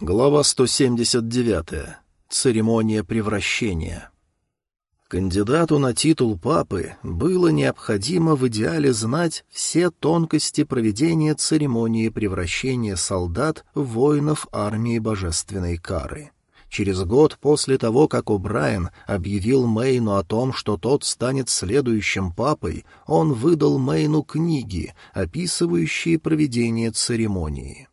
Глава 179. Церемония превращения. Кандидату на титул папы было необходимо в идеале знать все тонкости проведения церемонии превращения солдат в воинов армии божественной кары. Через год после того, как О'Брайен объявил Мэйну о том, что тот станет следующим папой, он выдал Мэйну книги, описывающие проведение церемонии.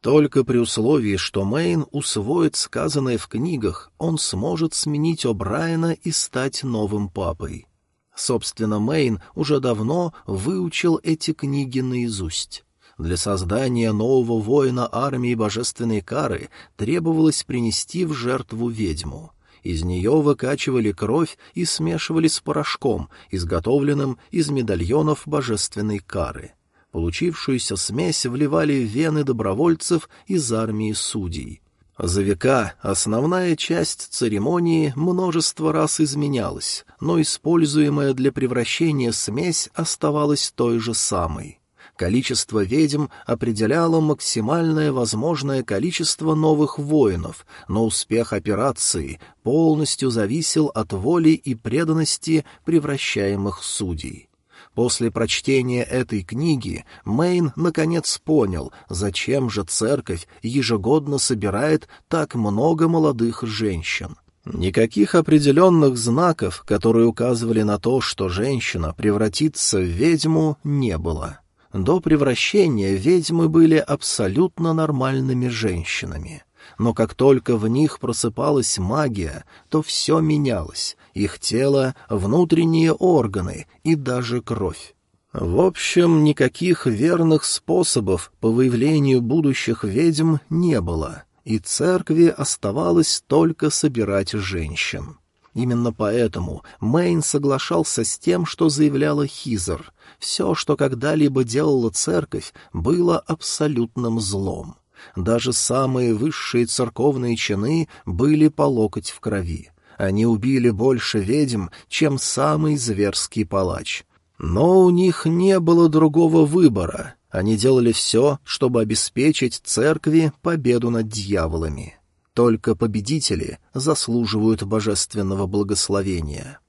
Только при условии, что Мэйн усвоит сказанное в книгах, он сможет сменить О'Брайена и стать новым папой. Собственно, Мэйн уже давно выучил эти книги наизусть. Для создания нового воина армии божественной кары требовалось принести в жертву ведьму. Из нее выкачивали кровь и смешивали с порошком, изготовленным из медальонов божественной кары — Получившуюся смесь вливали в вены добровольцев из армии судей. За века основная часть церемонии множество раз изменялась, но используемая для превращения смесь оставалась той же самой. Количество ведьм определяло максимальное возможное количество новых воинов, но успех операции полностью зависел от воли и преданности превращаемых судей. После прочтения этой книги Мэйн наконец понял, зачем же церковь ежегодно собирает так много молодых женщин. Никаких определенных знаков, которые указывали на то, что женщина превратится в ведьму, не было. До превращения ведьмы были абсолютно нормальными женщинами. Но как только в них просыпалась магия, то все менялось, их тело, внутренние органы и даже кровь. В общем, никаких верных способов по выявлению будущих ведьм не было, и церкви оставалось только собирать женщин. Именно поэтому Мэйн соглашался с тем, что заявляла Хизер. Все, что когда-либо делала церковь, было абсолютным злом. Даже самые высшие церковные чины были по локоть в крови. Они убили больше ведьм, чем самый зверский палач. Но у них не было другого выбора. Они делали все, чтобы обеспечить церкви победу над дьяволами. Только победители заслуживают божественного благословения.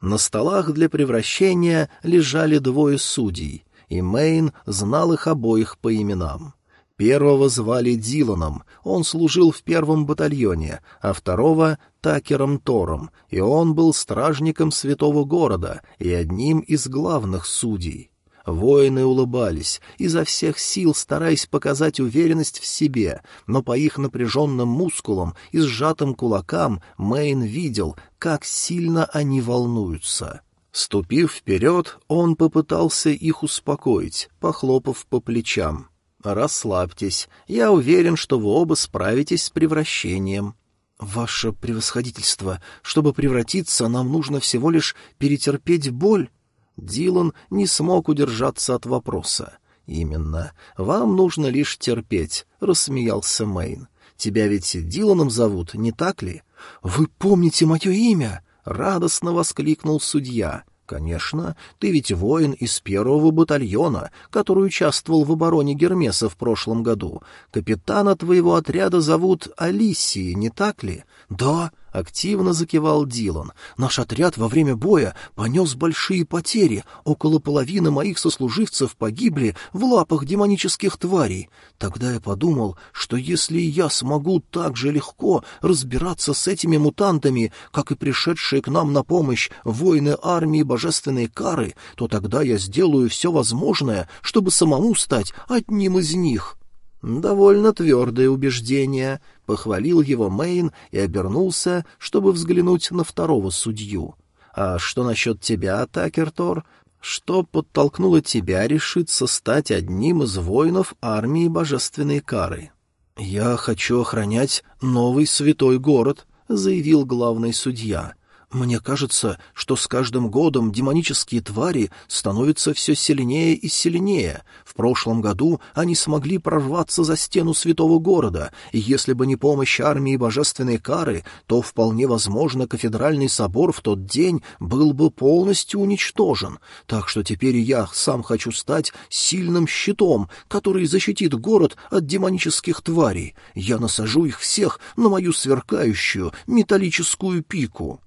На столах для превращения лежали двое судей, и Мейн знал их обоих по именам. Первого звали Диланом, он служил в первом батальоне, а второго — Такером Тором, и он был стражником святого города и одним из главных судей. Воины улыбались, изо всех сил стараясь показать уверенность в себе, но по их напряженным мускулам и сжатым кулакам Мэйн видел, как сильно они волнуются. Ступив вперед, он попытался их успокоить, похлопав по плечам. «Расслабьтесь. Я уверен, что вы оба справитесь с превращением». «Ваше превосходительство, чтобы превратиться, нам нужно всего лишь перетерпеть боль?» Дилан не смог удержаться от вопроса. «Именно. Вам нужно лишь терпеть», — рассмеялся Мэйн. «Тебя ведь Диланом зовут, не так ли?» «Вы помните мое имя?» — радостно воскликнул судья. «Конечно, ты ведь воин из первого батальона, который участвовал в обороне Гермеса в прошлом году. Капитана твоего отряда зовут Алисии, не так ли?» «Да», — активно закивал Дилан. «Наш отряд во время боя понес большие потери. Около половины моих сослуживцев погибли в лапах демонических тварей. Тогда я подумал, что если я смогу так же легко разбираться с этими мутантами, как и пришедшие к нам на помощь воины армии божественной кары, то тогда я сделаю все возможное, чтобы самому стать одним из них». «Довольно твердое убеждение», — похвалил его Мэйн и обернулся, чтобы взглянуть на второго судью. «А что насчет тебя, Такертор? Что подтолкнуло тебя решиться стать одним из воинов армии божественной кары?» «Я хочу охранять новый святой город», — заявил главный судья. Мне кажется, что с каждым годом демонические твари становятся все сильнее и сильнее. В прошлом году они смогли прорваться за стену святого города, и если бы не помощь армии божественной кары, то вполне возможно кафедральный собор в тот день был бы полностью уничтожен. Так что теперь я сам хочу стать сильным щитом, который защитит город от демонических тварей. Я насажу их всех на мою сверкающую металлическую пику.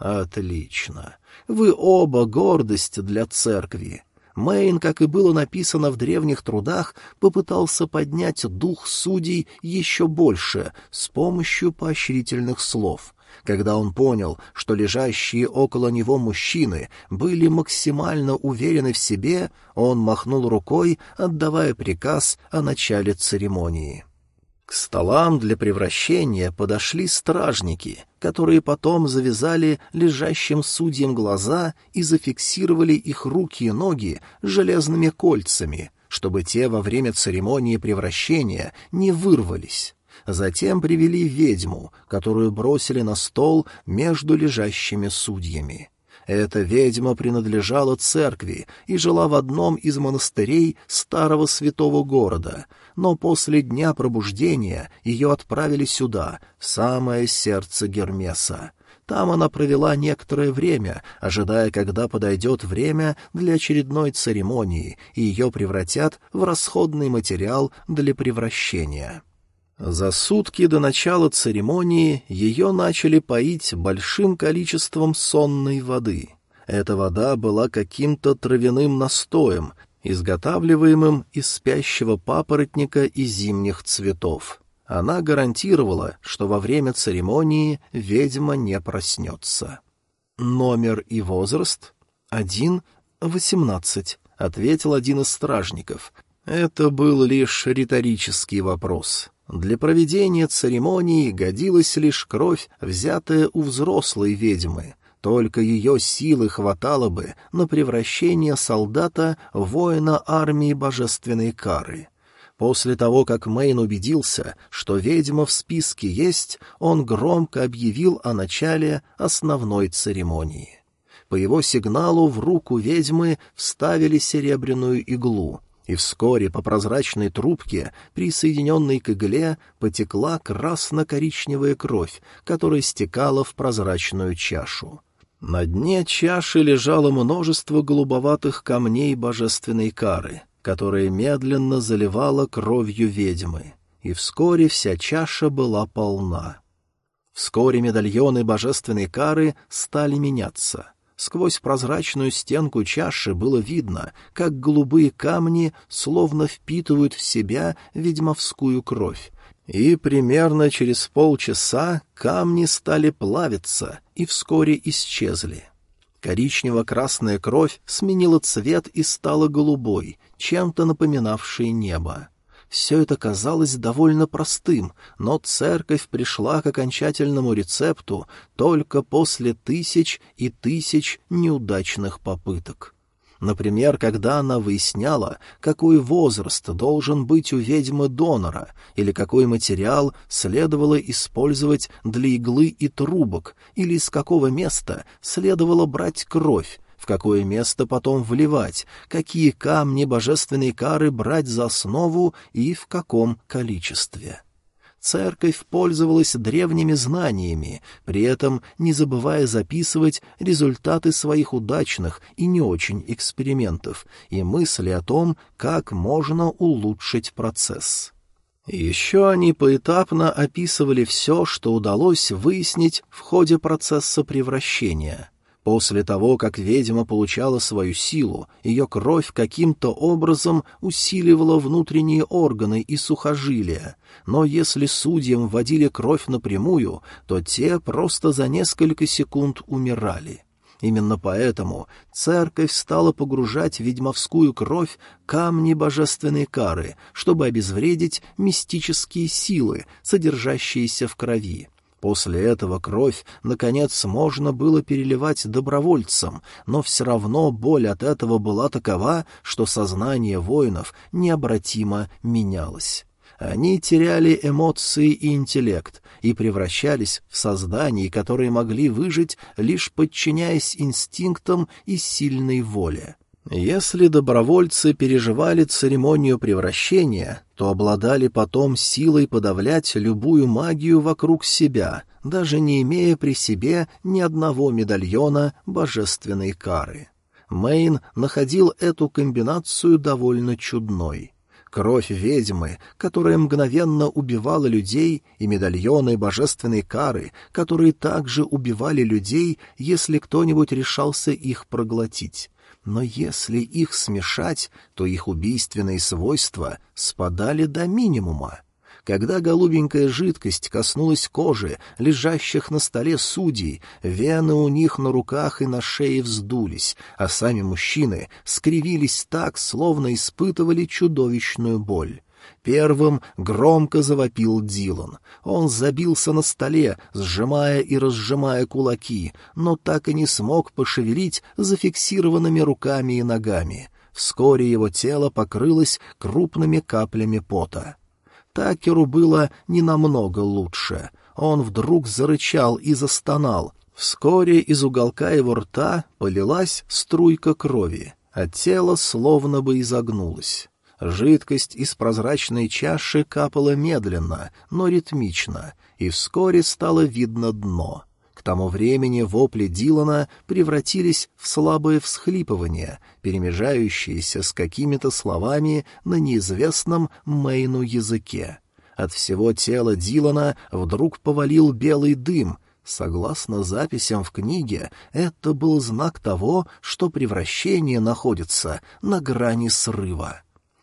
Отлично. Вы оба гордость для церкви. Мэйн, как и было написано в древних трудах, попытался поднять дух судей еще больше с помощью поощрительных слов. Когда он понял, что лежащие около него мужчины были максимально уверены в себе, он махнул рукой, отдавая приказ о начале церемонии. К столам для превращения подошли стражники, которые потом завязали лежащим судьям глаза и зафиксировали их руки и ноги железными кольцами, чтобы те во время церемонии превращения не вырвались. Затем привели ведьму, которую бросили на стол между лежащими судьями. Эта ведьма принадлежала церкви и жила в одном из монастырей старого святого города, но после дня пробуждения ее отправили сюда, в самое сердце Гермеса. Там она провела некоторое время, ожидая, когда подойдет время для очередной церемонии, и ее превратят в расходный материал для превращения. За сутки до начала церемонии ее начали поить большим количеством сонной воды. Эта вода была каким-то травяным настоем, изготавливаемым из спящего папоротника и зимних цветов. Она гарантировала, что во время церемонии ведьма не проснется. «Номер и возраст?» «Один, восемнадцать», — ответил один из стражников. Это был лишь риторический вопрос. Для проведения церемонии годилась лишь кровь, взятая у взрослой ведьмы. Только ее силы хватало бы на превращение солдата в воина армии божественной кары. После того, как Мэйн убедился, что ведьма в списке есть, он громко объявил о начале основной церемонии. По его сигналу в руку ведьмы вставили серебряную иглу, и вскоре по прозрачной трубке, присоединенной к игле, потекла красно-коричневая кровь, которая стекала в прозрачную чашу. На дне чаши лежало множество голубоватых камней божественной кары, которые медленно заливала кровью ведьмы, и вскоре вся чаша была полна. Вскоре медальоны божественной кары стали меняться — Сквозь прозрачную стенку чаши было видно, как голубые камни словно впитывают в себя ведьмовскую кровь. И примерно через полчаса камни стали плавиться и вскоре исчезли. Коричнево-красная кровь сменила цвет и стала голубой, чем-то напоминавшей небо. Все это казалось довольно простым, но церковь пришла к окончательному рецепту только после тысяч и тысяч неудачных попыток. Например, когда она выясняла, какой возраст должен быть у ведьмы донора или какой материал следовало использовать для иглы и трубок, или из какого места следовало брать кровь, в какое место потом вливать, какие камни божественной кары брать за основу и в каком количестве. Церковь пользовалась древними знаниями, при этом не забывая записывать результаты своих удачных и не очень экспериментов и мысли о том, как можно улучшить процесс. Еще они поэтапно описывали все, что удалось выяснить в ходе процесса превращения — После того, как ведьма получала свою силу, ее кровь каким-то образом усиливала внутренние органы и сухожилия, но если судьям вводили кровь напрямую, то те просто за несколько секунд умирали. Именно поэтому церковь стала погружать в ведьмовскую кровь камни божественной кары, чтобы обезвредить мистические силы, содержащиеся в крови. После этого кровь, наконец, можно было переливать добровольцам, но все равно боль от этого была такова, что сознание воинов необратимо менялось. Они теряли эмоции и интеллект и превращались в созданий, которые могли выжить, лишь подчиняясь инстинктам и сильной воле. Если добровольцы переживали церемонию превращения, то обладали потом силой подавлять любую магию вокруг себя, даже не имея при себе ни одного медальона божественной кары. Мейн находил эту комбинацию довольно чудной. Кровь ведьмы, которая мгновенно убивала людей, и медальоны божественной кары, которые также убивали людей, если кто-нибудь решался их проглотить но если их смешать, то их убийственные свойства спадали до минимума. Когда голубенькая жидкость коснулась кожи, лежащих на столе судей, вены у них на руках и на шее вздулись, а сами мужчины скривились так, словно испытывали чудовищную боль. Первым громко завопил Дилан. Он забился на столе, сжимая и разжимая кулаки, но так и не смог пошевелить зафиксированными руками и ногами. Вскоре его тело покрылось крупными каплями пота. Такеру было не намного лучше. Он вдруг зарычал и застонал. Вскоре из уголка его рта полилась струйка крови, а тело словно бы изогнулось. Жидкость из прозрачной чаши капала медленно, но ритмично, и вскоре стало видно дно. К тому времени вопли Дилана превратились в слабое всхлипывание, перемежающиеся с какими-то словами на неизвестном Мейну языке. От всего тела Дилана вдруг повалил белый дым — Согласно записям в книге, это был знак того, что превращение находится на грани срыва.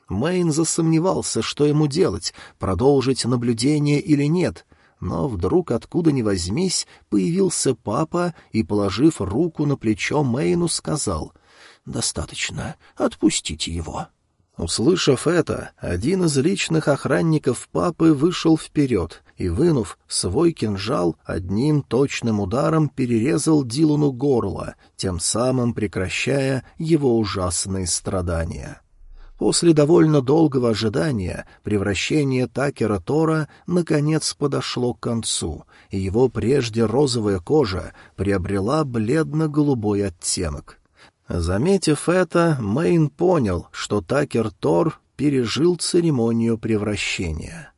Мэйн засомневался, что ему делать, продолжить наблюдение или нет, но вдруг откуда ни возьмись появился папа и, положив руку на плечо Мэйну, сказал «Достаточно, отпустите его». Услышав это, один из личных охранников папы вышел вперед и, вынув свой кинжал, одним точным ударом перерезал Дилану горло, тем самым прекращая его ужасные страдания. После довольно долгого ожидания превращение Такера Тора наконец подошло к концу, и его прежде розовая кожа приобрела бледно-голубой оттенок. Заметив это, Мэйн понял, что Такер Тор пережил церемонию превращения.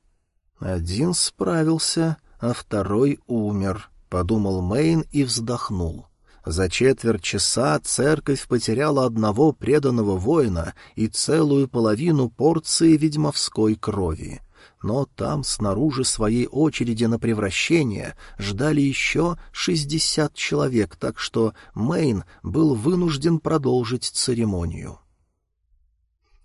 Один справился, а второй умер, — подумал Мэйн и вздохнул. За четверть часа церковь потеряла одного преданного воина и целую половину порции ведьмовской крови. Но там, снаружи своей очереди на превращение, ждали еще шестьдесят человек, так что Мэйн был вынужден продолжить церемонию.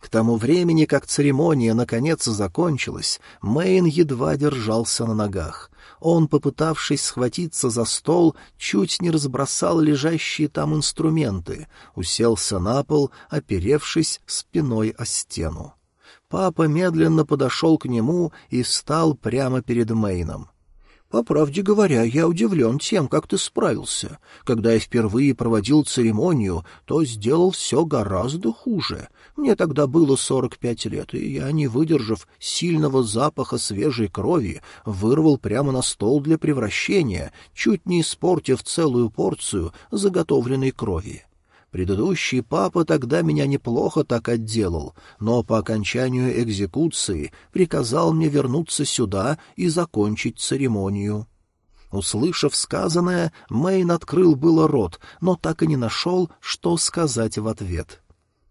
К тому времени, как церемония наконец закончилась, Мэйн едва держался на ногах. Он, попытавшись схватиться за стол, чуть не разбросал лежащие там инструменты, уселся на пол, оперевшись спиной о стену. Папа медленно подошел к нему и встал прямо перед Мэйном. По правде говоря, я удивлен тем, как ты справился. Когда я впервые проводил церемонию, то сделал все гораздо хуже. Мне тогда было сорок пять лет, и я, не выдержав сильного запаха свежей крови, вырвал прямо на стол для превращения, чуть не испортив целую порцию заготовленной крови. Предыдущий папа тогда меня неплохо так отделал, но по окончанию экзекуции приказал мне вернуться сюда и закончить церемонию. Услышав сказанное, Мэйн открыл было рот, но так и не нашел, что сказать в ответ.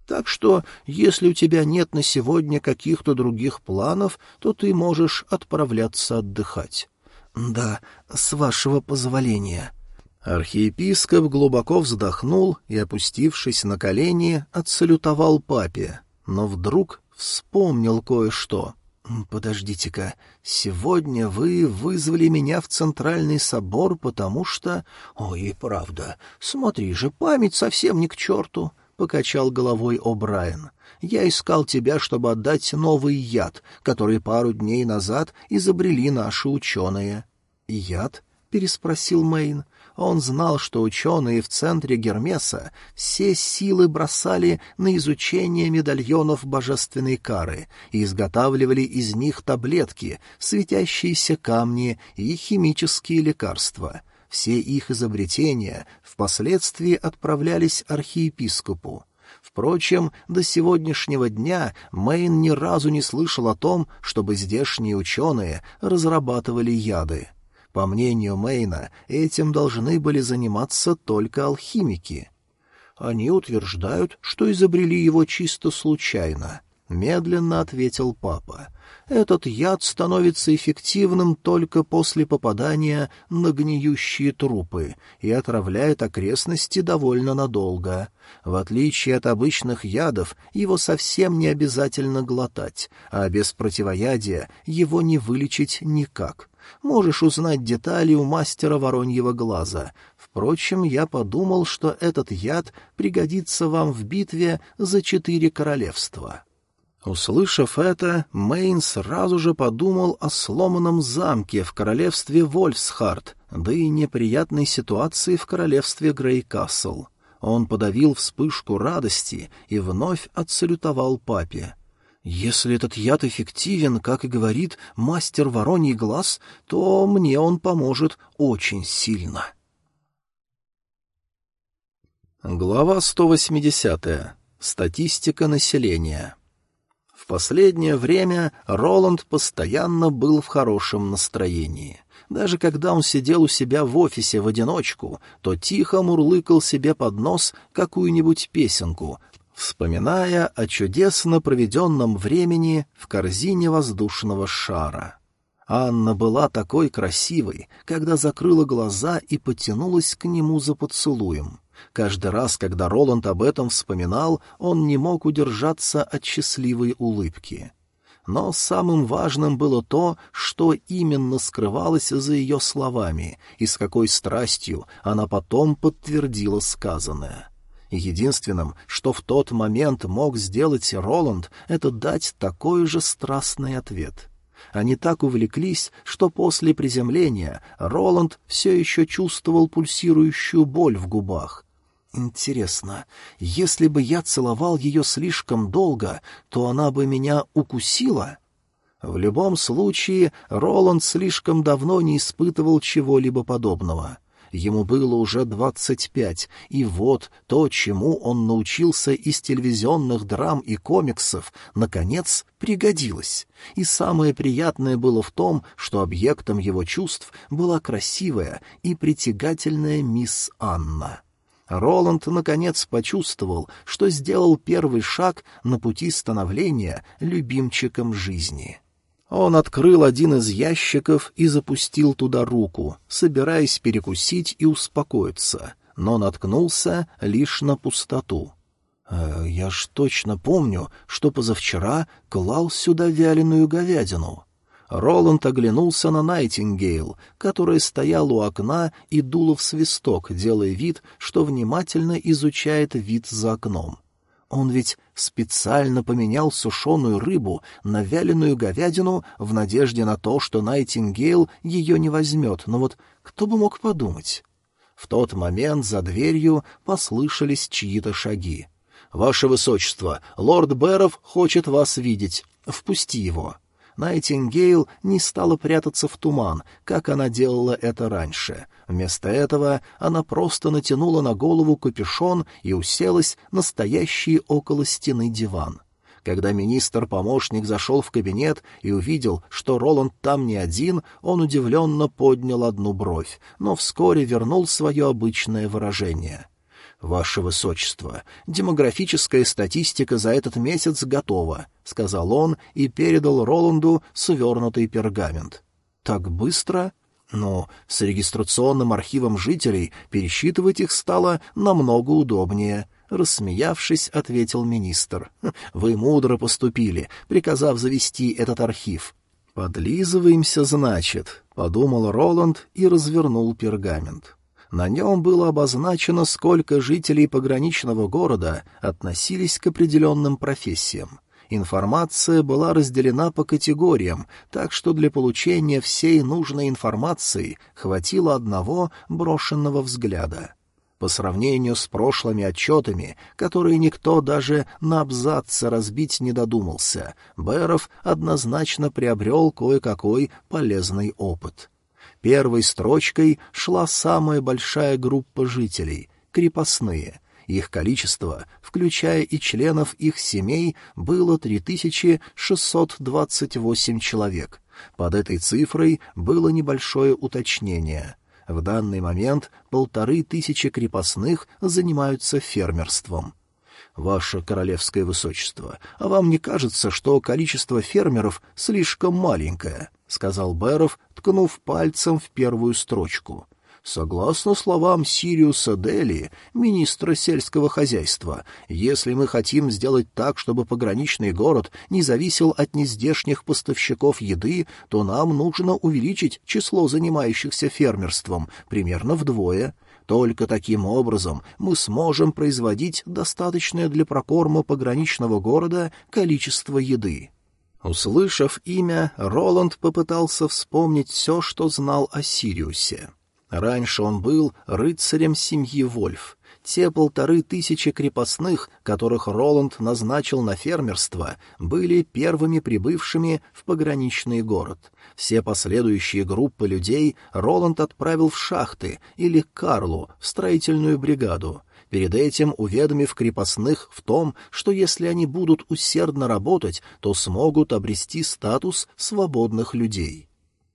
Так что, если у тебя нет на сегодня каких-то других планов, то ты можешь отправляться отдыхать. — Да, с вашего позволения. — Архиепископ глубоко вздохнул и, опустившись на колени, отсалютовал папе, но вдруг вспомнил кое-что. «Подождите-ка, сегодня вы вызвали меня в Центральный собор, потому что...» «Ой, правда, смотри же, память совсем не к черту!» — покачал головой О'Брайен. «Я искал тебя, чтобы отдать новый яд, который пару дней назад изобрели наши ученые». «Яд?» — переспросил Мэйн. Он знал, что ученые в центре Гермеса все силы бросали на изучение медальонов божественной кары и изготавливали из них таблетки, светящиеся камни и химические лекарства. Все их изобретения впоследствии отправлялись архиепископу. Впрочем, до сегодняшнего дня Мэйн ни разу не слышал о том, чтобы здешние ученые разрабатывали яды. По мнению Мэйна, этим должны были заниматься только алхимики. Они утверждают, что изобрели его чисто случайно, — медленно ответил папа. Этот яд становится эффективным только после попадания на гниющие трупы и отравляет окрестности довольно надолго. В отличие от обычных ядов, его совсем не обязательно глотать, а без противоядия его не вылечить никак. Можешь узнать детали у мастера вороньего глаза. Впрочем, я подумал, что этот яд пригодится вам в битве за четыре королевства». Услышав это, Мейн сразу же подумал о сломанном замке в королевстве Вольфсхард, да и неприятной ситуации в королевстве Грейкасл. Он подавил вспышку радости и вновь отсалютовал папе. Если этот яд эффективен, как и говорит мастер Вороний Глаз, то мне он поможет очень сильно. Глава 180. Статистика населения. В последнее время Роланд постоянно был в хорошем настроении. Даже когда он сидел у себя в офисе в одиночку, то тихо мурлыкал себе под нос какую-нибудь песенку, вспоминая о чудесно проведенном времени в корзине воздушного шара. Анна была такой красивой, когда закрыла глаза и потянулась к нему за поцелуем. Каждый раз, когда Роланд об этом вспоминал, он не мог удержаться от счастливой улыбки. Но самым важным было то, что именно скрывалось за ее словами и с какой страстью она потом подтвердила сказанное. Единственным, что в тот момент мог сделать Роланд, это дать такой же страстный ответ. Они так увлеклись, что после приземления Роланд все еще чувствовал пульсирующую боль в губах. Интересно, если бы я целовал ее слишком долго, то она бы меня укусила? В любом случае, Роланд слишком давно не испытывал чего-либо подобного. Ему было уже двадцать пять, и вот то, чему он научился из телевизионных драм и комиксов, наконец пригодилось. И самое приятное было в том, что объектом его чувств была красивая и притягательная мисс Анна. Роланд наконец почувствовал, что сделал первый шаг на пути становления любимчиком жизни. Он открыл один из ящиков и запустил туда руку, собираясь перекусить и успокоиться, но наткнулся лишь на пустоту. «Э, «Я ж точно помню, что позавчера клал сюда вяленую говядину». Роланд оглянулся на Найтингейл, которая стояла у окна и дула в свисток, делая вид, что внимательно изучает вид за окном. Он ведь специально поменял сушеную рыбу на вяленую говядину в надежде на то, что Найтингейл ее не возьмет, но вот кто бы мог подумать? В тот момент за дверью послышались чьи-то шаги. «Ваше Высочество, лорд Бэров хочет вас видеть. Впусти его». Найтингейл не стала прятаться в туман, как она делала это раньше. Вместо этого она просто натянула на голову капюшон и уселась на стоящий около стены диван. Когда министр-помощник зашел в кабинет и увидел, что Роланд там не один, он удивленно поднял одну бровь, но вскоре вернул свое обычное выражение — «Ваше Высочество, демографическая статистика за этот месяц готова», — сказал он и передал Роланду свернутый пергамент. «Так быстро?» Но с регистрационным архивом жителей пересчитывать их стало намного удобнее. Рассмеявшись, ответил министр. «Хм, «Вы мудро поступили, приказав завести этот архив». «Подлизываемся, значит», — подумал Роланд и развернул пергамент. На нем было обозначено, сколько жителей пограничного города относились к определенным профессиям. Информация была разделена по категориям, так что для получения всей нужной информации хватило одного брошенного взгляда. По сравнению с прошлыми отчетами, которые никто даже на абзацы разбить не додумался, Бэров однозначно приобрел кое-какой полезный опыт. Первой строчкой шла самая большая группа жителей — крепостные. Их количество, включая и членов их семей, было 3628 человек. Под этой цифрой было небольшое уточнение — в данный момент полторы тысячи крепостных занимаются фермерством. «Ваше королевское высочество, а вам не кажется, что количество фермеров слишком маленькое?» — сказал Беров, ткнув пальцем в первую строчку. Согласно словам Сириуса Дели, министра сельского хозяйства, если мы хотим сделать так, чтобы пограничный город не зависел от нездешних поставщиков еды, то нам нужно увеличить число занимающихся фермерством примерно вдвое. Только таким образом мы сможем производить достаточное для прокорма пограничного города количество еды. Услышав имя, Роланд попытался вспомнить все, что знал о Сириусе. Раньше он был рыцарем семьи Вольф. Те полторы тысячи крепостных, которых Роланд назначил на фермерство, были первыми прибывшими в пограничный город. Все последующие группы людей Роланд отправил в шахты или Карлу, в строительную бригаду — перед этим уведомив крепостных в том, что если они будут усердно работать, то смогут обрести статус свободных людей.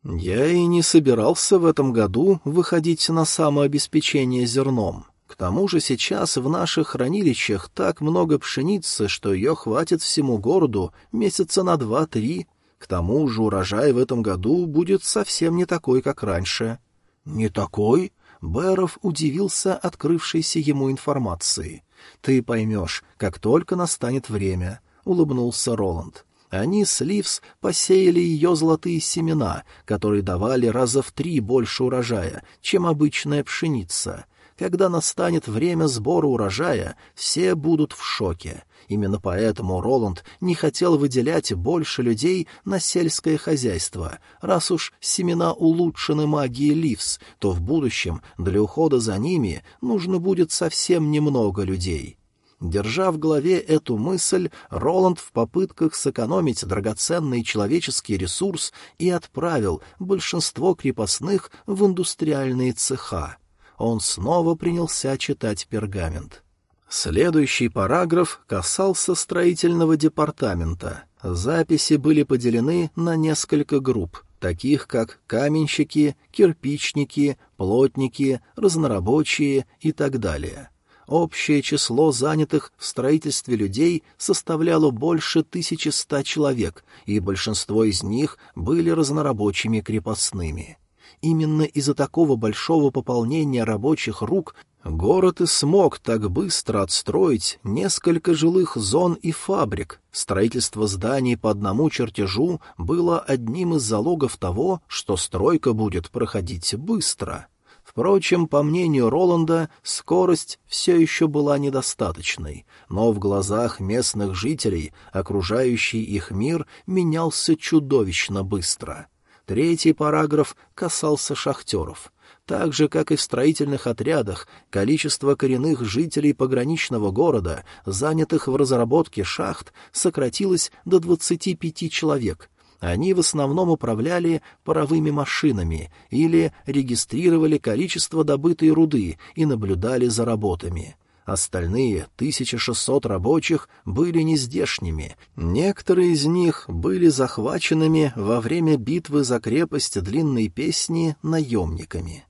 Я и не собирался в этом году выходить на самообеспечение зерном. К тому же сейчас в наших хранилищах так много пшеницы, что ее хватит всему городу месяца на два-три. К тому же урожай в этом году будет совсем не такой, как раньше. — Не такой? — Бэров удивился открывшейся ему информации. — Ты поймешь, как только настанет время, — улыбнулся Роланд. Они с Ливс посеяли ее золотые семена, которые давали раза в три больше урожая, чем обычная пшеница. Когда настанет время сбора урожая, все будут в шоке. Именно поэтому Роланд не хотел выделять больше людей на сельское хозяйство. Раз уж семена улучшены магией Ливс, то в будущем для ухода за ними нужно будет совсем немного людей. Держа в голове эту мысль, Роланд в попытках сэкономить драгоценный человеческий ресурс и отправил большинство крепостных в индустриальные цеха. Он снова принялся читать пергамент. Следующий параграф касался строительного департамента. Записи были поделены на несколько групп, таких как каменщики, кирпичники, плотники, разнорабочие и так далее. Общее число занятых в строительстве людей составляло больше 1100 человек, и большинство из них были разнорабочими крепостными. Именно из-за такого большого пополнения рабочих рук город и смог так быстро отстроить несколько жилых зон и фабрик. Строительство зданий по одному чертежу было одним из залогов того, что стройка будет проходить быстро. Впрочем, по мнению Роланда, скорость все еще была недостаточной, но в глазах местных жителей окружающий их мир менялся чудовищно быстро. Третий параграф касался шахтеров. Так же, как и в строительных отрядах, количество коренных жителей пограничного города, занятых в разработке шахт, сократилось до 25 человек — они в основном управляли паровыми машинами или регистрировали количество добытой руды и наблюдали за работами. Остальные 1600 рабочих были нездешними. Некоторые из них были захваченными во время битвы за крепость Длинной Песни наемниками.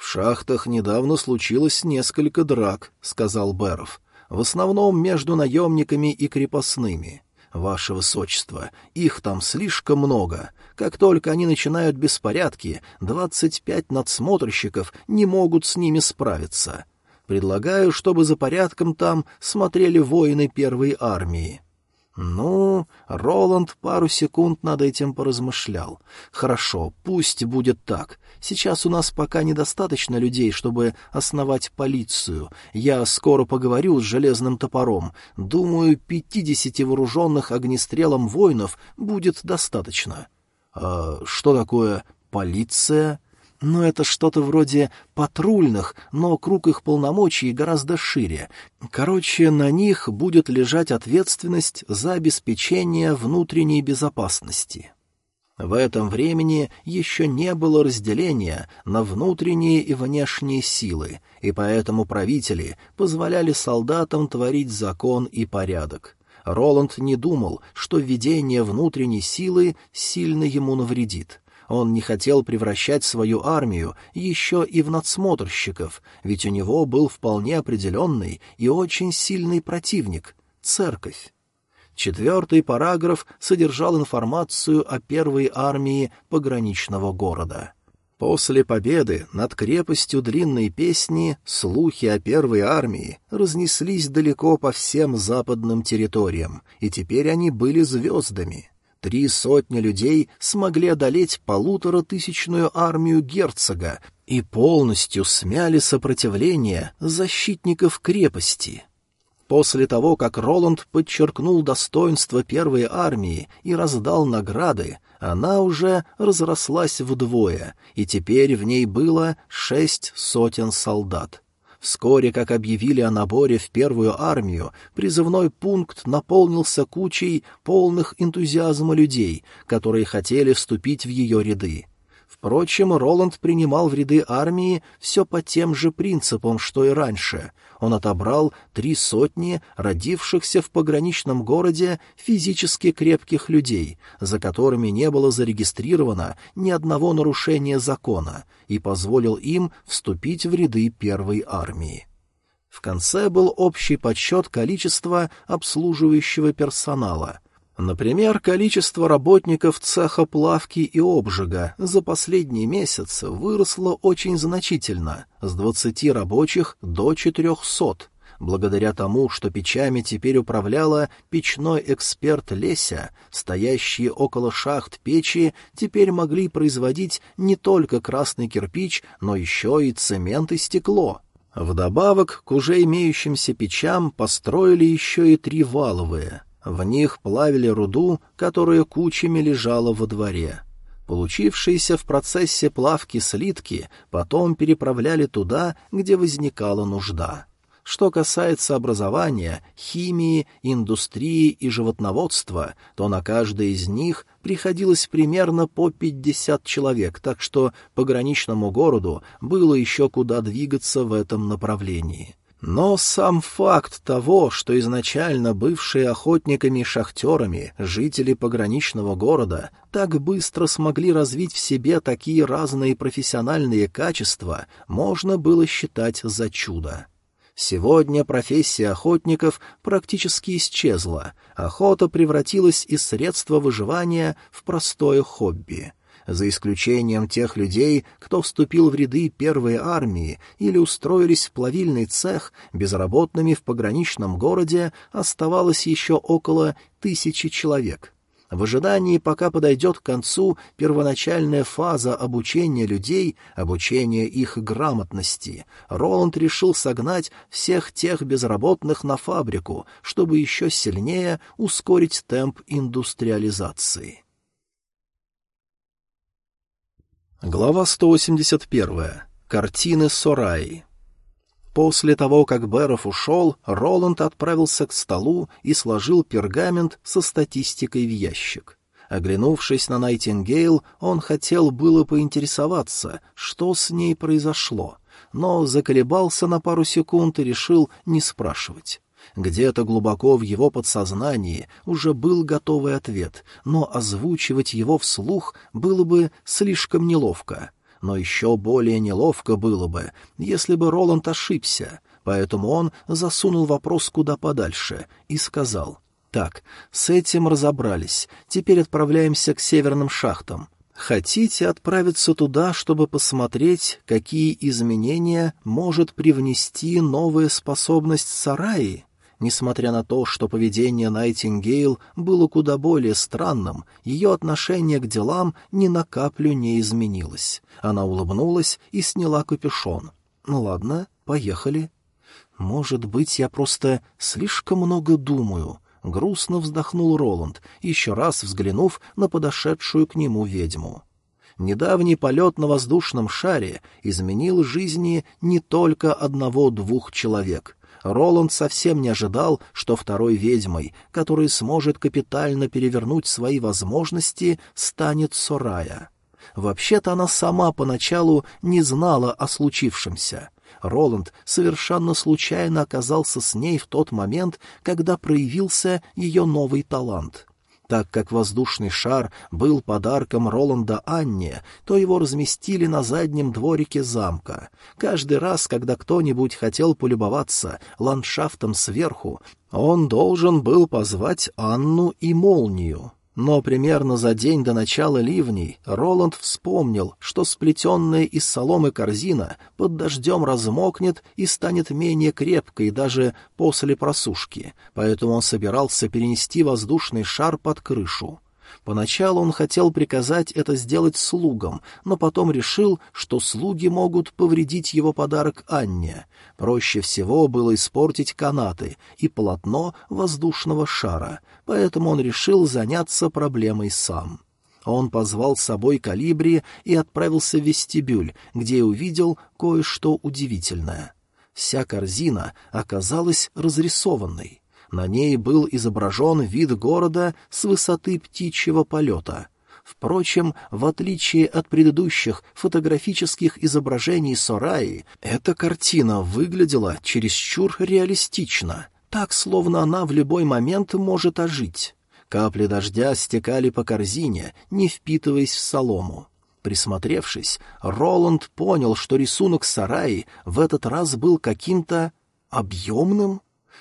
«В шахтах недавно случилось несколько драк», — сказал Беров, — «в основном между наемниками и крепостными». «Ваше Высочество, их там слишком много. Как только они начинают беспорядки, двадцать пять надсмотрщиков не могут с ними справиться. Предлагаю, чтобы за порядком там смотрели воины первой армии». Ну, Роланд пару секунд над этим поразмышлял. Хорошо, пусть будет так. Сейчас у нас пока недостаточно людей, чтобы основать полицию. Я скоро поговорю с железным топором. Думаю, пятидесяти вооруженных огнестрелом воинов будет достаточно. А что такое полиция? Но это что-то вроде патрульных, но круг их полномочий гораздо шире. Короче, на них будет лежать ответственность за обеспечение внутренней безопасности. В этом времени еще не было разделения на внутренние и внешние силы, и поэтому правители позволяли солдатам творить закон и порядок. Роланд не думал, что введение внутренней силы сильно ему навредит. Он не хотел превращать свою армию еще и в надсмотрщиков, ведь у него был вполне определенный и очень сильный противник — церковь. Четвертый параграф содержал информацию о первой армии пограничного города. После победы над крепостью длинной песни слухи о первой армии разнеслись далеко по всем западным территориям, и теперь они были звездами. Три сотни людей смогли одолеть полуторатысячную армию герцога и полностью смяли сопротивление защитников крепости. После того, как Роланд подчеркнул достоинство первой армии и раздал награды, она уже разрослась вдвое, и теперь в ней было шесть сотен солдат. Вскоре, как объявили о наборе в первую армию, призывной пункт наполнился кучей полных энтузиазма людей, которые хотели вступить в ее ряды. Впрочем, Роланд принимал в ряды армии все по тем же принципам, что и раньше. Он отобрал три сотни родившихся в пограничном городе физически крепких людей, за которыми не было зарегистрировано ни одного нарушения закона, и позволил им вступить в ряды первой армии. В конце был общий подсчет количества обслуживающего персонала — Например, количество работников цеха плавки и обжига за последний месяц выросло очень значительно, с 20 рабочих до 400, благодаря тому, что печами теперь управляла печной эксперт Леся, стоящие около шахт печи теперь могли производить не только красный кирпич, но еще и цемент и стекло. Вдобавок к уже имеющимся печам построили еще и три валовые — в них плавили руду, которая кучами лежала во дворе. Получившиеся в процессе плавки слитки потом переправляли туда, где возникала нужда. Что касается образования, химии, индустрии и животноводства, то на каждое из них приходилось примерно по пятьдесят человек, так что пограничному городу было еще куда двигаться в этом направлении. Но сам факт того, что изначально бывшие охотниками-шахтерами жители пограничного города так быстро смогли развить в себе такие разные профессиональные качества, можно было считать за чудо. Сегодня профессия охотников практически исчезла, охота превратилась из средства выживания в простое хобби — за исключением тех людей, кто вступил в ряды первой армии или устроились в плавильный цех, безработными в пограничном городе оставалось еще около тысячи человек. В ожидании, пока подойдет к концу первоначальная фаза обучения людей, обучения их грамотности, Роланд решил согнать всех тех безработных на фабрику, чтобы еще сильнее ускорить темп индустриализации. Глава 181. Картины Сораи. После того, как Беров ушел, Роланд отправился к столу и сложил пергамент со статистикой в ящик. Оглянувшись на Найтингейл, он хотел было поинтересоваться, что с ней произошло, но заколебался на пару секунд и решил не спрашивать. Где-то глубоко в его подсознании уже был готовый ответ, но озвучивать его вслух было бы слишком неловко. Но еще более неловко было бы, если бы Роланд ошибся, поэтому он засунул вопрос куда подальше и сказал, «Так, с этим разобрались, теперь отправляемся к северным шахтам». Хотите отправиться туда, чтобы посмотреть, какие изменения может привнести новая способность сараи? Несмотря на то, что поведение Найтингейл было куда более странным, ее отношение к делам ни на каплю не изменилось. Она улыбнулась и сняла капюшон. «Ну ладно, поехали». «Может быть, я просто слишком много думаю», — грустно вздохнул Роланд, еще раз взглянув на подошедшую к нему ведьму. Недавний полет на воздушном шаре изменил жизни не только одного-двух человек — Роланд совсем не ожидал, что второй ведьмой, которая сможет капитально перевернуть свои возможности, станет Сорая. Вообще-то она сама поначалу не знала о случившемся. Роланд совершенно случайно оказался с ней в тот момент, когда проявился ее новый талант. Так как воздушный шар был подарком Роланда Анне, то его разместили на заднем дворике замка. Каждый раз, когда кто-нибудь хотел полюбоваться ландшафтом сверху, он должен был позвать Анну и Молнию. Но примерно за день до начала ливней Роланд вспомнил, что сплетенная из соломы корзина под дождем размокнет и станет менее крепкой даже после просушки, поэтому он собирался перенести воздушный шар под крышу. Поначалу он хотел приказать это сделать слугам, но потом решил, что слуги могут повредить его подарок Анне. Проще всего было испортить канаты и полотно воздушного шара, поэтому он решил заняться проблемой сам. Он позвал с собой калибри и отправился в вестибюль, где увидел кое-что удивительное. Вся корзина оказалась разрисованной. На ней был изображен вид города с высоты птичьего полета. Впрочем, в отличие от предыдущих фотографических изображений Сораи, эта картина выглядела чересчур реалистично, так, словно она в любой момент может ожить. Капли дождя стекали по корзине, не впитываясь в солому. Присмотревшись, Роланд понял, что рисунок сараи в этот раз был каким-то объемным.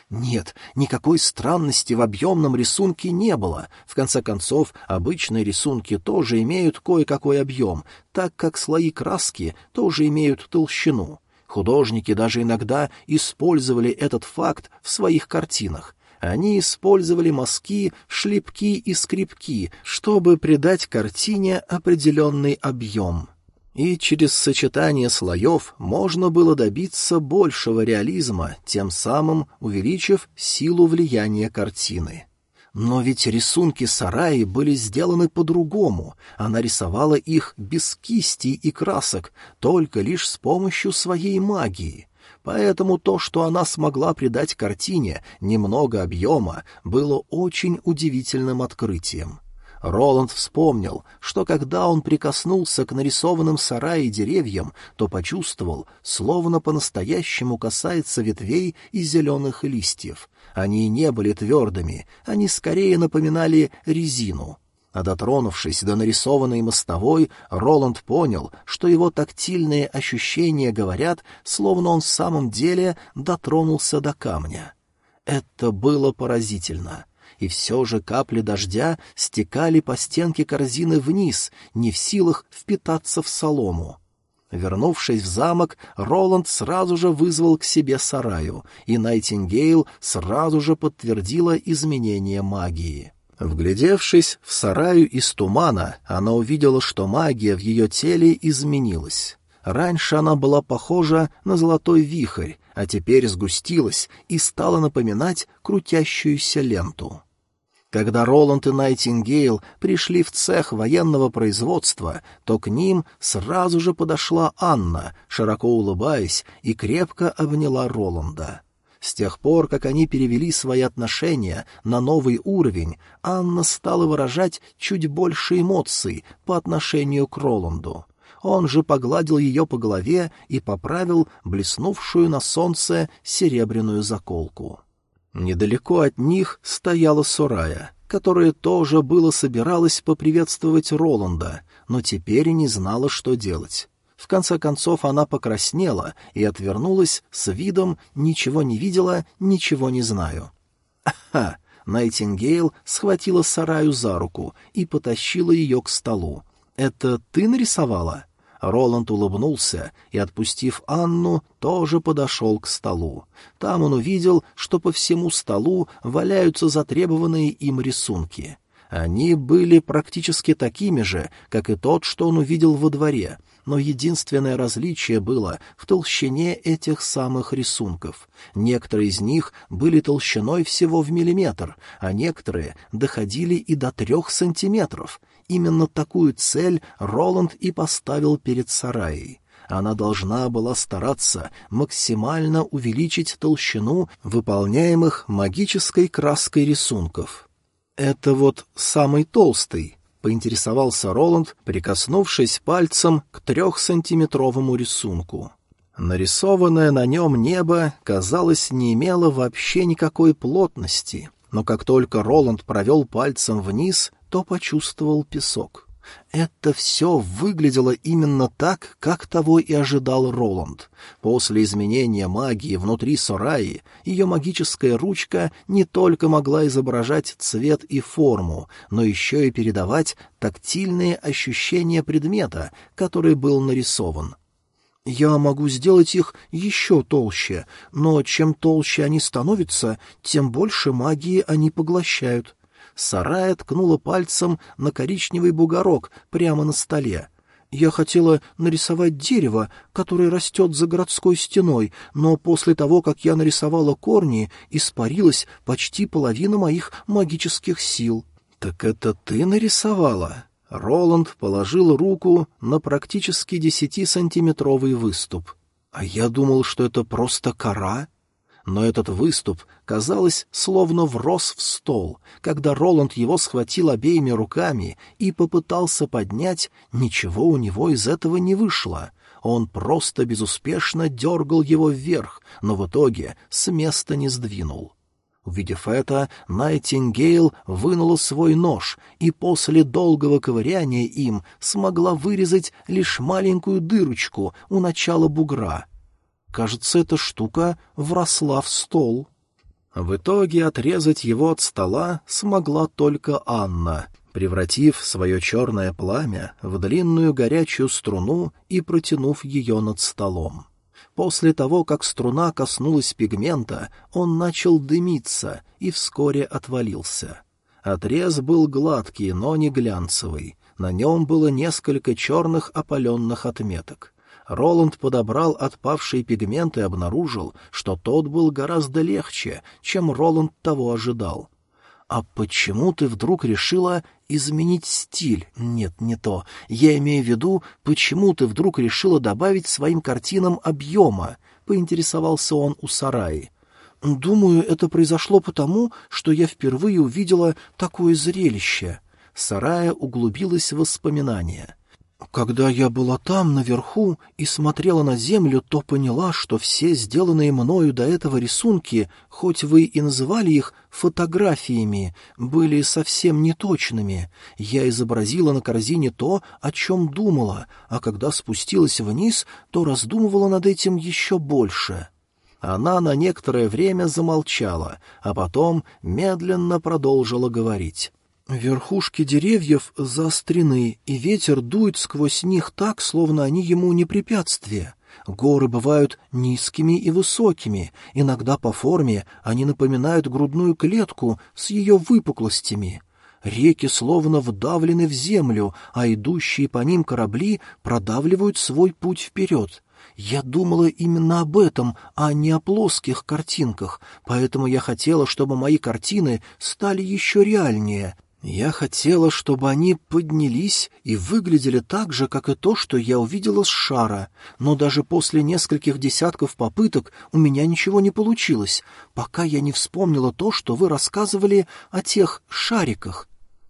Нет, никакой странности в объемном рисунке не было. В конце концов, обычные рисунки тоже имеют кое-какой объем, так как слои краски тоже имеют толщину. Художники даже иногда использовали этот факт в своих картинах. Они использовали мазки, шлепки и скрипки, чтобы придать картине определенный объем и через сочетание слоев можно было добиться большего реализма, тем самым увеличив силу влияния картины. Но ведь рисунки Сараи были сделаны по-другому, она рисовала их без кисти и красок, только лишь с помощью своей магии. Поэтому то, что она смогла придать картине немного объема, было очень удивительным открытием. Роланд вспомнил, что когда он прикоснулся к нарисованным сарае деревьям, то почувствовал, словно по-настоящему касается ветвей и зеленых листьев. Они не были твердыми, они скорее напоминали резину. А дотронувшись до нарисованной мостовой, Роланд понял, что его тактильные ощущения говорят, словно он в самом деле дотронулся до камня. Это было поразительно и все же капли дождя стекали по стенке корзины вниз, не в силах впитаться в солому. Вернувшись в замок, Роланд сразу же вызвал к себе сараю, и Найтингейл сразу же подтвердила изменение магии. Вглядевшись в сараю из тумана, она увидела, что магия в ее теле изменилась. Раньше она была похожа на золотой вихрь, а теперь сгустилась и стала напоминать крутящуюся ленту. Когда Роланд и Найтингейл пришли в цех военного производства, то к ним сразу же подошла Анна, широко улыбаясь, и крепко обняла Роланда. С тех пор, как они перевели свои отношения на новый уровень, Анна стала выражать чуть больше эмоций по отношению к Роланду. Он же погладил ее по голове и поправил блеснувшую на солнце серебряную заколку. Недалеко от них стояла Сурая, которая тоже было собиралась поприветствовать Роланда, но теперь не знала, что делать. В конце концов она покраснела и отвернулась с видом «ничего не видела, ничего не знаю». «Ага!» Найтингейл схватила Сараю за руку и потащила ее к столу. «Это ты нарисовала?» Роланд улыбнулся и, отпустив Анну, тоже подошел к столу. Там он увидел, что по всему столу валяются затребованные им рисунки. Они были практически такими же, как и тот, что он увидел во дворе, но единственное различие было в толщине этих самых рисунков. Некоторые из них были толщиной всего в миллиметр, а некоторые доходили и до трех сантиметров. Именно такую цель Роланд и поставил перед сараей. Она должна была стараться максимально увеличить толщину выполняемых магической краской рисунков. «Это вот самый толстый», — поинтересовался Роланд, прикоснувшись пальцем к трехсантиметровому рисунку. Нарисованное на нем небо, казалось, не имело вообще никакой плотности, но как только Роланд провел пальцем вниз, то почувствовал песок. Это все выглядело именно так, как того и ожидал Роланд. После изменения магии внутри Сораи ее магическая ручка не только могла изображать цвет и форму, но еще и передавать тактильные ощущения предмета, который был нарисован. Я могу сделать их еще толще, но чем толще они становятся, тем больше магии они поглощают. Сарая ткнула пальцем на коричневый бугорок прямо на столе. Я хотела нарисовать дерево, которое растет за городской стеной, но после того, как я нарисовала корни, испарилась почти половина моих магических сил. — Так это ты нарисовала? Роланд положил руку на практически десятисантиметровый выступ. — А я думал, что это просто кора. — но этот выступ, казалось, словно врос в стол. Когда Роланд его схватил обеими руками и попытался поднять, ничего у него из этого не вышло. Он просто безуспешно дергал его вверх, но в итоге с места не сдвинул. Увидев это, Найтингейл вынула свой нож и после долгого ковыряния им смогла вырезать лишь маленькую дырочку у начала бугра — Кажется, эта штука вросла в стол. В итоге отрезать его от стола смогла только Анна, превратив свое черное пламя в длинную горячую струну и протянув ее над столом. После того, как струна коснулась пигмента, он начал дымиться и вскоре отвалился. Отрез был гладкий, но не глянцевый. На нем было несколько черных опаленных отметок. Роланд подобрал отпавший пигмент и обнаружил, что тот был гораздо легче, чем Роланд того ожидал. «А почему ты вдруг решила изменить стиль? Нет, не то. Я имею в виду, почему ты вдруг решила добавить своим картинам объема?» — поинтересовался он у Сараи. «Думаю, это произошло потому, что я впервые увидела такое зрелище». Сарая углубилась в воспоминания. Когда я была там, наверху, и смотрела на землю, то поняла, что все сделанные мною до этого рисунки, хоть вы и называли их фотографиями, были совсем неточными. Я изобразила на корзине то, о чем думала, а когда спустилась вниз, то раздумывала над этим еще больше. Она на некоторое время замолчала, а потом медленно продолжила говорить. Верхушки деревьев заострены, и ветер дует сквозь них так, словно они ему не препятствие. Горы бывают низкими и высокими, иногда по форме они напоминают грудную клетку с ее выпуклостями. Реки словно вдавлены в землю, а идущие по ним корабли продавливают свой путь вперед. Я думала именно об этом, а не о плоских картинках, поэтому я хотела, чтобы мои картины стали еще реальнее — я хотела, чтобы они поднялись и выглядели так же, как и то, что я увидела с шара, но даже после нескольких десятков попыток у меня ничего не получилось, пока я не вспомнила то, что вы рассказывали о тех шариках.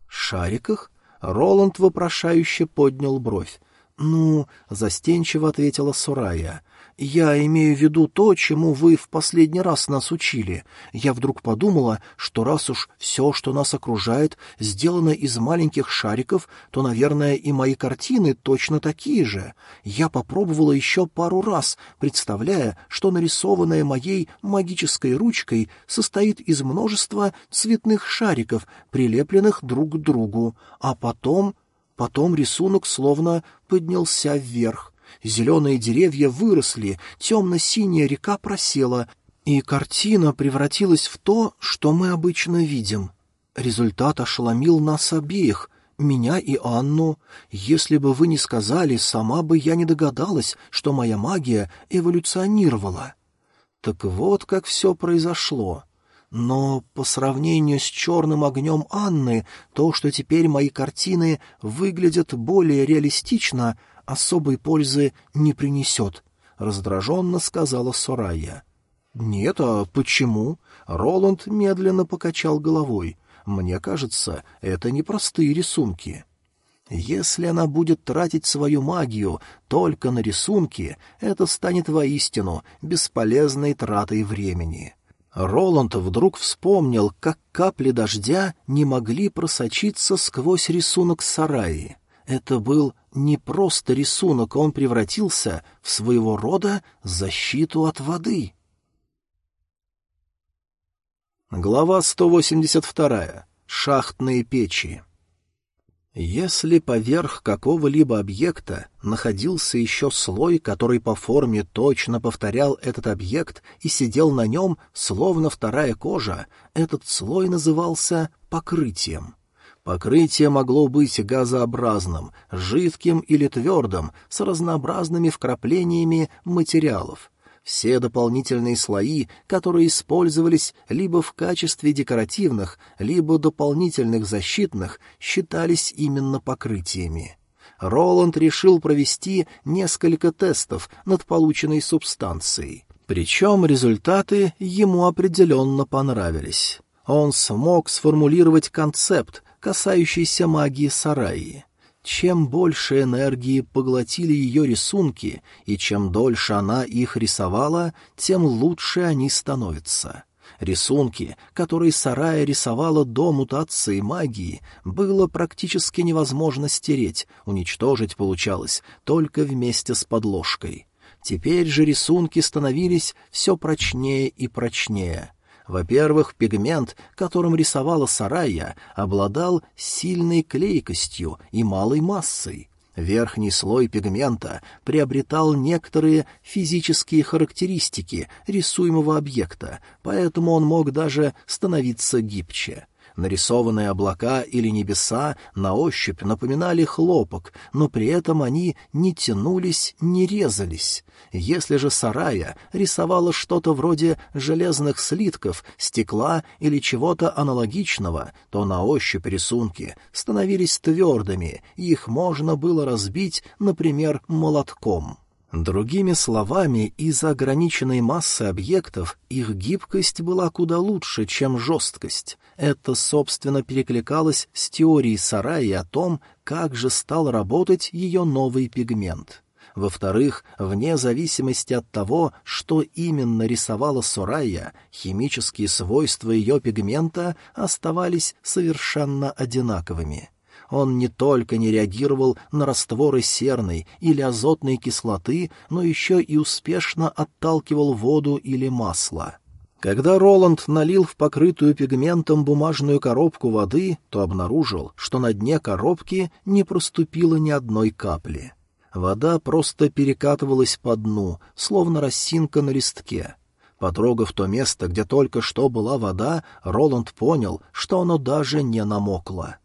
«Шариках?» — Роланд вопрошающе поднял бровь. «Ну...» — застенчиво ответила Сурая. «Я имею в виду то, чему вы в последний раз нас учили. Я вдруг подумала, что раз уж все, что нас окружает, сделано из маленьких шариков, то, наверное, и мои картины точно такие же. Я попробовала еще пару раз, представляя, что нарисованное моей магической ручкой состоит из множества цветных шариков, прилепленных друг к другу. А потом потом рисунок словно поднялся вверх. Зеленые деревья выросли, темно-синяя река просела, и картина превратилась в то, что мы обычно видим. Результат ошеломил нас обеих, меня и Анну. Если бы вы не сказали, сама бы я не догадалась, что моя магия эволюционировала. Так вот как все произошло. Но по сравнению с черным огнем Анны, то, что теперь мои картины выглядят более реалистично, особой пользы не принесет, — раздраженно сказала Сорая. — Нет, а почему? Роланд медленно покачал головой. Мне кажется, это непростые рисунки. Если она будет тратить свою магию только на рисунки, это станет воистину бесполезной тратой времени. Роланд вдруг вспомнил, как капли дождя не могли просочиться сквозь рисунок сараи. Это был не просто рисунок, он превратился в своего рода защиту от воды. Глава 182. Шахтные печи. Если поверх какого-либо объекта находился еще слой, который по форме точно повторял этот объект и сидел на нем, словно вторая кожа, этот слой назывался покрытием. Покрытие могло быть газообразным, жидким или твердым, с разнообразными вкраплениями материалов — все дополнительные слои, которые использовались либо в качестве декоративных, либо дополнительных защитных, считались именно покрытиями. Роланд решил провести несколько тестов над полученной субстанцией. Причем результаты ему определенно понравились. Он смог сформулировать концепт, касающийся магии Сараи. Чем больше энергии поглотили ее рисунки, и чем дольше она их рисовала, тем лучше они становятся. Рисунки, которые Сарая рисовала до мутации магии, было практически невозможно стереть, уничтожить получалось только вместе с подложкой. Теперь же рисунки становились все прочнее и прочнее — во-первых, пигмент, которым рисовала Сарая, обладал сильной клейкостью и малой массой. Верхний слой пигмента приобретал некоторые физические характеристики рисуемого объекта, поэтому он мог даже становиться гибче. Нарисованные облака или небеса на ощупь напоминали хлопок, но при этом они не тянулись, не резались. Если же Сарая рисовала что-то вроде железных слитков, стекла или чего-то аналогичного, то на ощупь рисунки становились твердыми, и их можно было разбить, например, молотком. Другими словами, из-за ограниченной массы объектов их гибкость была куда лучше, чем жесткость. Это, собственно, перекликалось с теорией Сараи о том, как же стал работать ее новый пигмент. Во-вторых, вне зависимости от того, что именно рисовала Сурайя, химические свойства ее пигмента оставались совершенно одинаковыми. Он не только не реагировал на растворы серной или азотной кислоты, но еще и успешно отталкивал воду или масло. Когда Роланд налил в покрытую пигментом бумажную коробку воды, то обнаружил, что на дне коробки не проступило ни одной капли. Вода просто перекатывалась по дну, словно росинка на листке. Потрогав то место, где только что была вода, Роланд понял, что оно даже не намокло.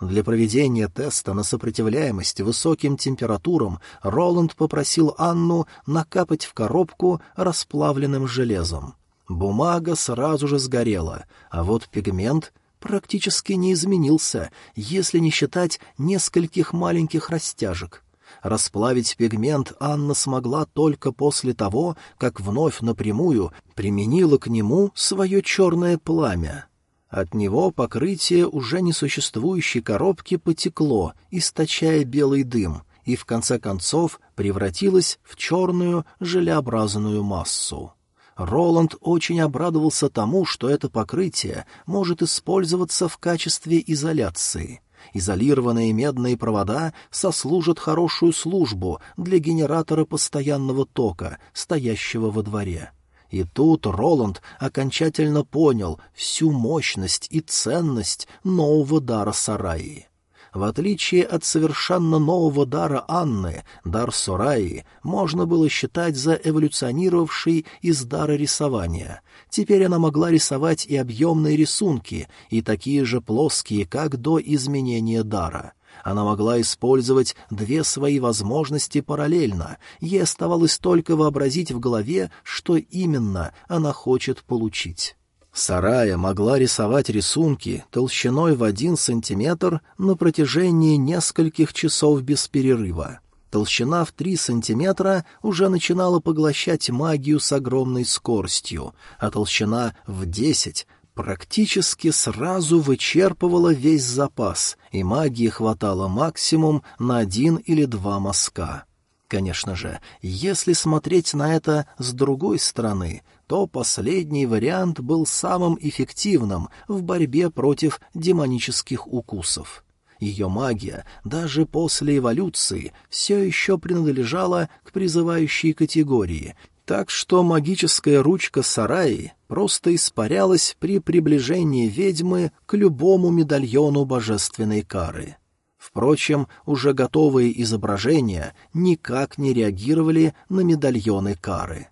Для проведения теста на сопротивляемость высоким температурам Роланд попросил Анну накапать в коробку расплавленным железом. Бумага сразу же сгорела, а вот пигмент практически не изменился, если не считать нескольких маленьких растяжек. Расплавить пигмент Анна смогла только после того, как вновь напрямую применила к нему свое черное пламя. От него покрытие уже несуществующей коробки потекло, источая белый дым, и в конце концов превратилось в черную желеобразную массу. Роланд очень обрадовался тому, что это покрытие может использоваться в качестве изоляции. Изолированные медные провода сослужат хорошую службу для генератора постоянного тока, стоящего во дворе. И тут Роланд окончательно понял всю мощность и ценность нового дара Сараи. В отличие от совершенно нового дара Анны, дар Сураи можно было считать за эволюционировавший из дара рисования. Теперь она могла рисовать и объемные рисунки, и такие же плоские, как до изменения дара. Она могла использовать две свои возможности параллельно, ей оставалось только вообразить в голове, что именно она хочет получить. Сарая могла рисовать рисунки толщиной в один сантиметр на протяжении нескольких часов без перерыва. Толщина в три сантиметра уже начинала поглощать магию с огромной скоростью, а толщина в десять практически сразу вычерпывала весь запас, и магии хватало максимум на один или два мазка. Конечно же, если смотреть на это с другой стороны, то последний вариант был самым эффективным в борьбе против демонических укусов. Ее магия, даже после эволюции, все еще принадлежала к призывающей категории, так что магическая ручка Сараи просто испарялась при приближении ведьмы к любому медальону божественной кары. Впрочем, уже готовые изображения никак не реагировали на медальоны кары.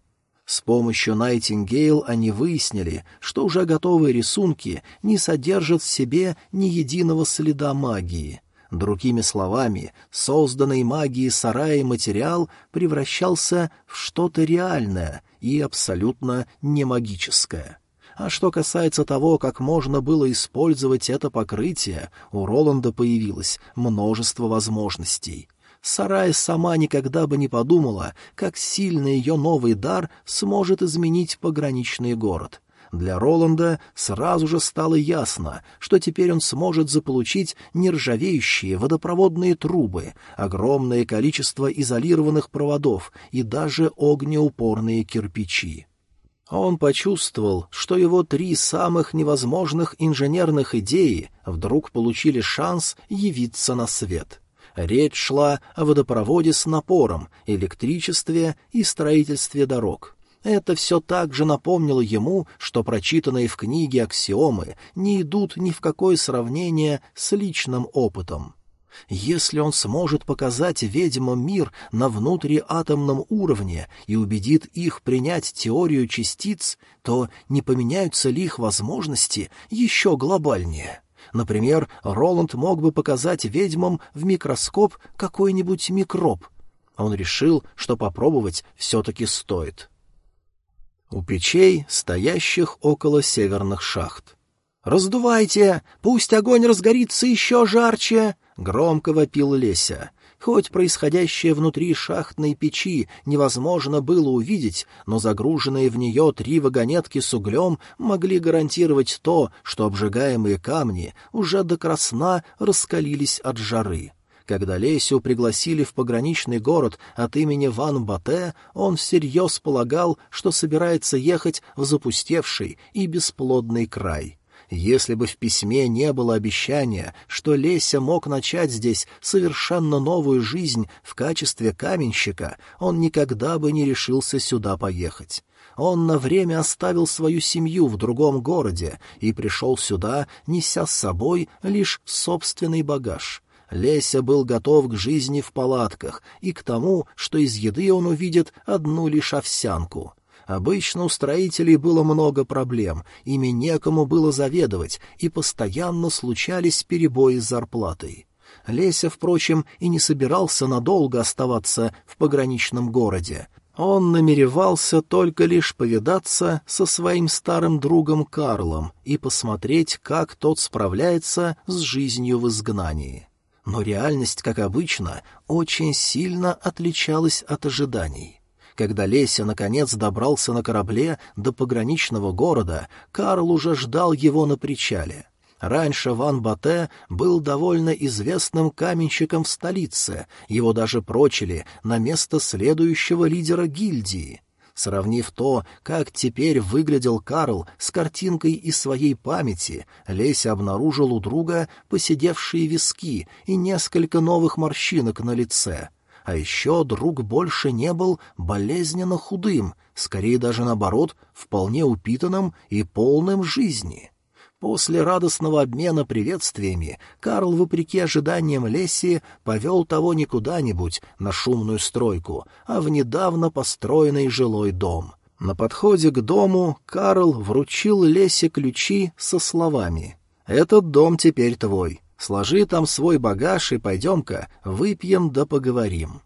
С помощью Найтингейл они выяснили, что уже готовые рисунки не содержат в себе ни единого следа магии. Другими словами, созданный магией сарая материал превращался в что-то реальное и абсолютно не магическое. А что касается того, как можно было использовать это покрытие, у Роланда появилось множество возможностей. Сарая сама никогда бы не подумала, как сильно ее новый дар сможет изменить пограничный город. Для Роланда сразу же стало ясно, что теперь он сможет заполучить нержавеющие водопроводные трубы, огромное количество изолированных проводов и даже огнеупорные кирпичи. Он почувствовал, что его три самых невозможных инженерных идеи вдруг получили шанс явиться на свет. Речь шла о водопроводе с напором, электричестве и строительстве дорог. Это все так же напомнило ему, что прочитанные в книге аксиомы не идут ни в какое сравнение с личным опытом. Если он сможет показать ведьмам мир на внутриатомном уровне и убедит их принять теорию частиц, то не поменяются ли их возможности еще глобальнее? Например, Роланд мог бы показать ведьмам в микроскоп какой-нибудь микроб. Он решил, что попробовать все-таки стоит. У печей, стоящих около северных шахт. «Раздувайте! Пусть огонь разгорится еще жарче!» Громко вопил Леся. Хоть происходящее внутри шахтной печи невозможно было увидеть, но загруженные в нее три вагонетки с углем могли гарантировать то, что обжигаемые камни уже до красна раскалились от жары. Когда Лесю пригласили в пограничный город от имени Ван Бате, он всерьез полагал, что собирается ехать в запустевший и бесплодный край. Если бы в письме не было обещания, что Леся мог начать здесь совершенно новую жизнь в качестве каменщика, он никогда бы не решился сюда поехать. Он на время оставил свою семью в другом городе и пришел сюда, неся с собой лишь собственный багаж. Леся был готов к жизни в палатках и к тому, что из еды он увидит одну лишь овсянку. Обычно у строителей было много проблем, ими некому было заведовать, и постоянно случались перебои с зарплатой. Леся, впрочем, и не собирался надолго оставаться в пограничном городе. Он намеревался только лишь повидаться со своим старым другом Карлом и посмотреть, как тот справляется с жизнью в изгнании. Но реальность, как обычно, очень сильно отличалась от ожиданий. Когда Леся наконец добрался на корабле до пограничного города, Карл уже ждал его на причале. Раньше Ван Бате был довольно известным каменщиком в столице, его даже прочили на место следующего лидера гильдии. Сравнив то, как теперь выглядел Карл с картинкой из своей памяти, Леся обнаружил у друга поседевшие виски и несколько новых морщинок на лице — а еще друг больше не был болезненно худым, скорее даже наоборот, вполне упитанным и полным жизни. После радостного обмена приветствиями Карл, вопреки ожиданиям Лесси, повел того не куда-нибудь на шумную стройку, а в недавно построенный жилой дом. На подходе к дому Карл вручил Лесе ключи со словами «Этот дом теперь твой. Сложи там свой багаж и пойдем-ка выпьем да поговорим».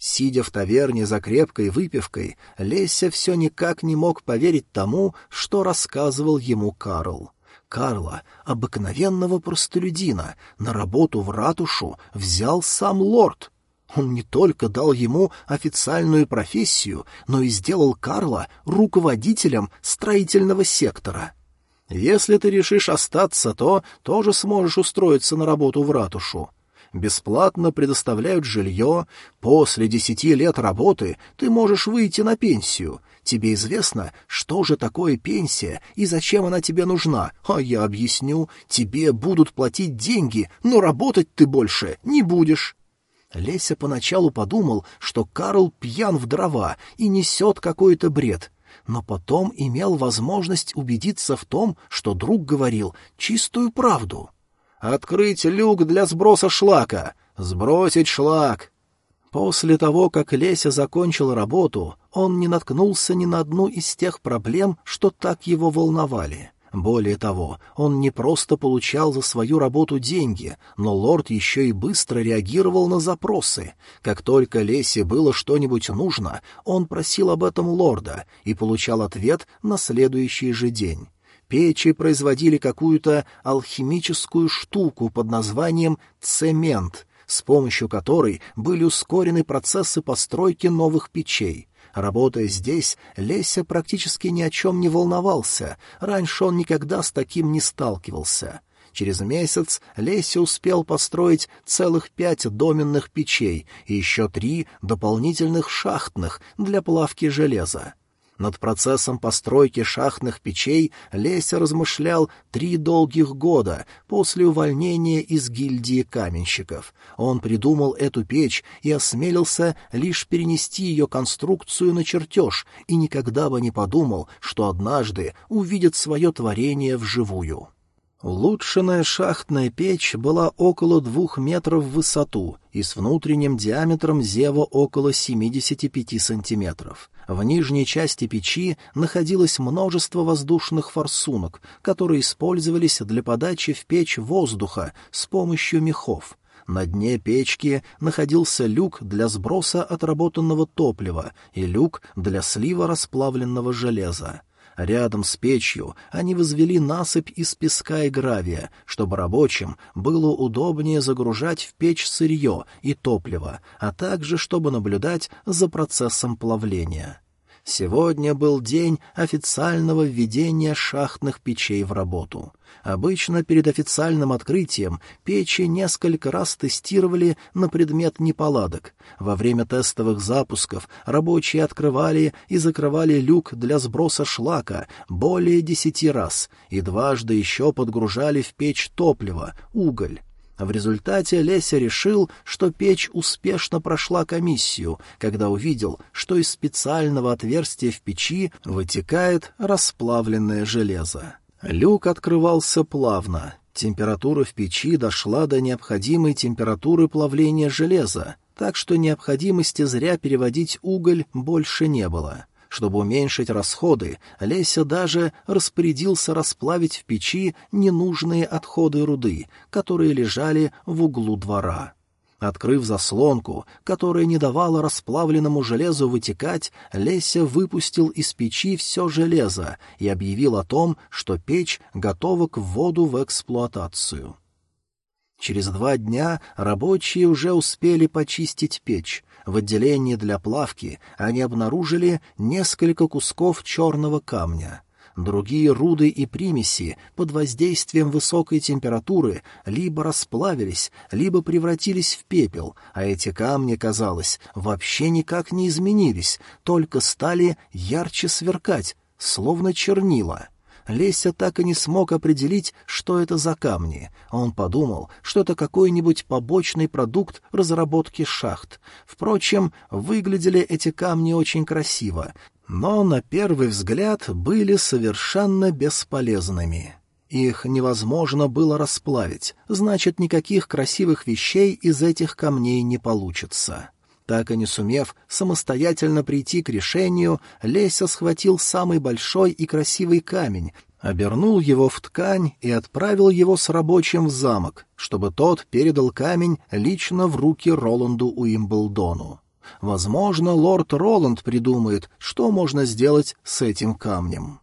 Сидя в таверне за крепкой выпивкой, Леся все никак не мог поверить тому, что рассказывал ему Карл. Карла, обыкновенного простолюдина, на работу в ратушу взял сам лорд. Он не только дал ему официальную профессию, но и сделал Карла руководителем строительного сектора. Если ты решишь остаться, то тоже сможешь устроиться на работу в ратушу. Бесплатно предоставляют жилье, после десяти лет работы ты можешь выйти на пенсию. Тебе известно, что же такое пенсия и зачем она тебе нужна, а я объясню, тебе будут платить деньги, но работать ты больше не будешь». Леся поначалу подумал, что Карл пьян в дрова и несет какой-то бред, но потом имел возможность убедиться в том, что друг говорил чистую правду. Открыть люк для сброса шлака. Сбросить шлак. После того, как Леся закончил работу, он не наткнулся ни на одну из тех проблем, что так его волновали. Более того, он не просто получал за свою работу деньги, но лорд еще и быстро реагировал на запросы. Как только Лесе было что-нибудь нужно, он просил об этом лорда и получал ответ на следующий же день. Печи производили какую-то алхимическую штуку под названием «цемент», с помощью которой были ускорены процессы постройки новых печей. Работая здесь, Леся практически ни о чем не волновался, раньше он никогда с таким не сталкивался. Через месяц Леся успел построить целых пять доменных печей и еще три дополнительных шахтных для плавки железа. Над процессом постройки шахтных печей Леся размышлял три долгих года после увольнения из гильдии каменщиков. Он придумал эту печь и осмелился лишь перенести ее конструкцию на чертеж и никогда бы не подумал, что однажды увидит свое творение вживую. Улучшенная шахтная печь была около двух метров в высоту и с внутренним диаметром зева около 75 сантиметров. В нижней части печи находилось множество воздушных форсунок, которые использовались для подачи в печь воздуха с помощью мехов. На дне печки находился люк для сброса отработанного топлива и люк для слива расплавленного железа. Рядом с печью они возвели насыпь из песка и гравия, чтобы рабочим было удобнее загружать в печь сырье и топливо, а также чтобы наблюдать за процессом плавления. Сегодня был день официального введения шахтных печей в работу. Обычно перед официальным открытием печи несколько раз тестировали на предмет неполадок. Во время тестовых запусков рабочие открывали и закрывали люк для сброса шлака более десяти раз и дважды еще подгружали в печь топливо, уголь. В результате Леся решил, что печь успешно прошла комиссию, когда увидел, что из специального отверстия в печи вытекает расплавленное железо. Люк открывался плавно. Температура в печи дошла до необходимой температуры плавления железа, так что необходимости зря переводить уголь больше не было. Чтобы уменьшить расходы, Леся даже распорядился расплавить в печи ненужные отходы руды, которые лежали в углу двора. Открыв заслонку, которая не давала расплавленному железу вытекать, Леся выпустил из печи все железо и объявил о том, что печь готова к вводу в эксплуатацию. Через два дня рабочие уже успели почистить печь, в отделении для плавки они обнаружили несколько кусков черного камня. Другие руды и примеси под воздействием высокой температуры либо расплавились, либо превратились в пепел, а эти камни, казалось, вообще никак не изменились, только стали ярче сверкать, словно чернила. Леся так и не смог определить, что это за камни. Он подумал, что это какой-нибудь побочный продукт разработки шахт. Впрочем, выглядели эти камни очень красиво, но на первый взгляд были совершенно бесполезными. Их невозможно было расплавить, значит, никаких красивых вещей из этих камней не получится. Так и не сумев самостоятельно прийти к решению, Леся схватил самый большой и красивый камень, обернул его в ткань и отправил его с рабочим в замок, чтобы тот передал камень лично в руки Роланду Уимблдону. Возможно, лорд Роланд придумает, что можно сделать с этим камнем.